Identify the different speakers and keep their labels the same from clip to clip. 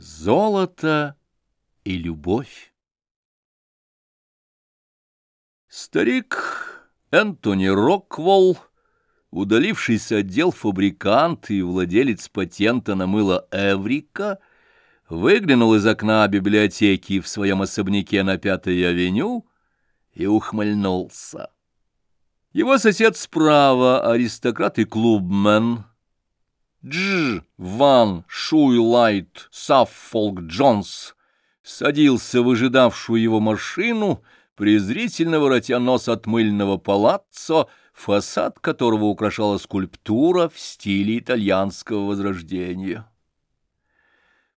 Speaker 1: Золото и любовь Старик Энтони Рокволл, удалившийся отдел фабрикант и владелец патента на мыло Эврика, выглянул из окна библиотеки в своем особняке на Пятой авеню и ухмыльнулся. Его сосед справа, аристократ и клубмен, Дж. Ван Шуйлайт Саффолк Джонс садился в ожидавшую его машину, презрительно воротя нос от мыльного палаццо, фасад которого украшала скульптура в стиле итальянского возрождения.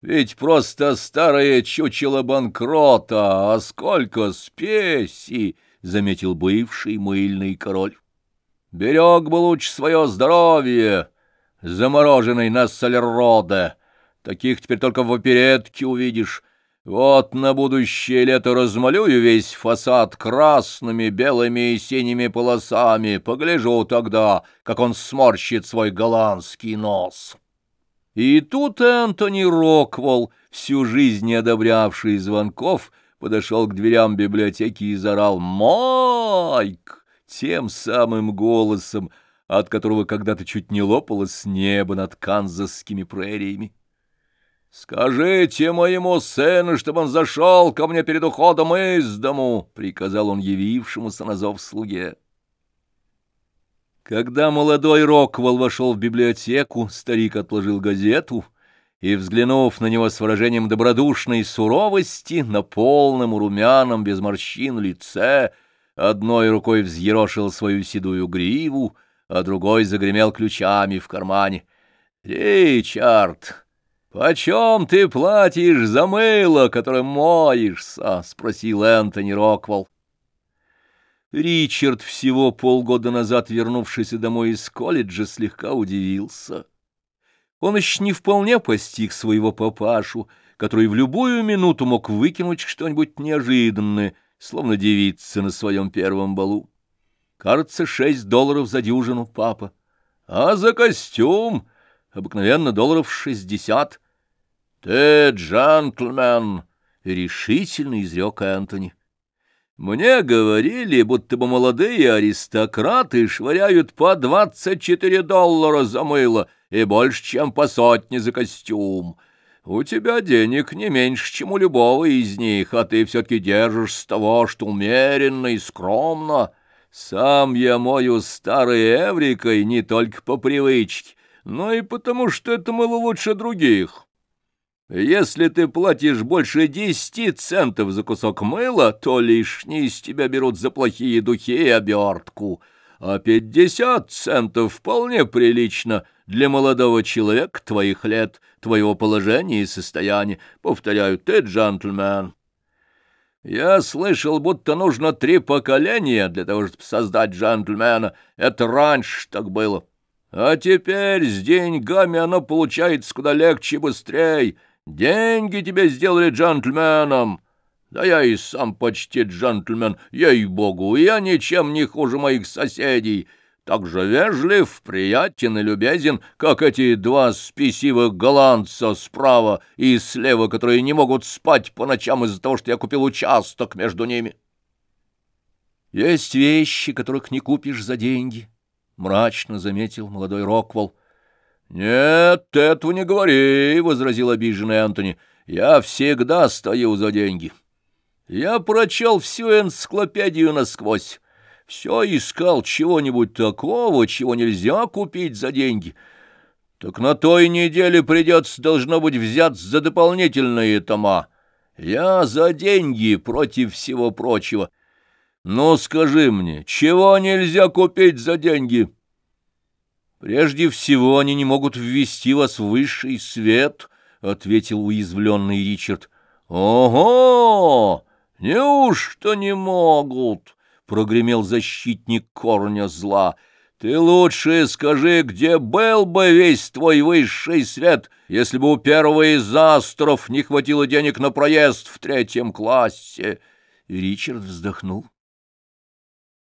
Speaker 1: Ведь просто старое чучело банкрота, а сколько спеси, — заметил бывший мыльный король. Берег бы лучше свое здоровье, — замороженный на солероде. Таких теперь только в оперетке увидишь. Вот на будущее лето размалюю весь фасад красными, белыми и синими полосами. Погляжу тогда, как он сморщит свой голландский нос. И тут Энтони Роквелл, всю жизнь не одобрявший звонков, подошел к дверям библиотеки и заорал «Майк!» тем самым голосом, от которого когда-то чуть не лопалось небо над канзасскими прериями. «Скажите моему сыну, чтобы он зашел ко мне перед уходом из дому!» — приказал он явившемуся на зов слуге. Когда молодой Роквелл вошел в библиотеку, старик отложил газету и, взглянув на него с выражением добродушной суровости, на полном, румяном, без морщин лице, одной рукой взъерошил свою седую гриву, а другой загремел ключами в кармане. «Ричард, почем ты платишь за мыло, которым моешься?» — спросил Энтони Роквелл. Ричард, всего полгода назад вернувшийся домой из колледжа, слегка удивился. Он еще не вполне постиг своего папашу, который в любую минуту мог выкинуть что-нибудь неожиданное, словно девица на своем первом балу. Кажется, шесть долларов за дюжину, папа. А за костюм обыкновенно долларов шестьдесят. Ты джентльмен, — решительно изрек Энтони. Мне говорили, будто бы молодые аристократы швыряют по двадцать четыре доллара за мыло и больше, чем по сотне за костюм. У тебя денег не меньше, чем у любого из них, а ты все-таки держишь с того, что умеренно и скромно. Сам я мою старой эврикой не только по привычке, но и потому, что это мыло лучше других. Если ты платишь больше десяти центов за кусок мыла, то лишние из тебя берут за плохие духи и обертку, а пятьдесят центов вполне прилично для молодого человека твоих лет, твоего положения и состояния. Повторяю, ты джентльмен. Я слышал, будто нужно три поколения для того, чтобы создать джентльмена. Это раньше так было. А теперь с деньгами оно получается куда легче и быстрее. Деньги тебя сделали джентльменом. Да я и сам почти джентльмен, ей-богу, я ничем не хуже моих соседей» так же вежлив, приятен и любезен, как эти два спесивых голландца справа и слева, которые не могут спать по ночам из-за того, что я купил участок между ними. Есть вещи, которых не купишь за деньги, — мрачно заметил молодой Роквелл. — Нет, этого не говори, — возразил обиженный Антони. — Я всегда стою за деньги. Я прочел всю энциклопедию насквозь все искал чего-нибудь такого, чего нельзя купить за деньги. Так на той неделе придется, должно быть, взяться за дополнительные тома. Я за деньги против всего прочего. Ну, скажи мне, чего нельзя купить за деньги? Прежде всего, они не могут ввести вас в высший свет, — ответил уязвленный Ричард. — Ого! Неужто не могут? Прогремел защитник корня зла. Ты лучше скажи, где был бы весь твой высший свет, если бы у первого из астров не хватило денег на проезд в третьем классе. Ричард вздохнул.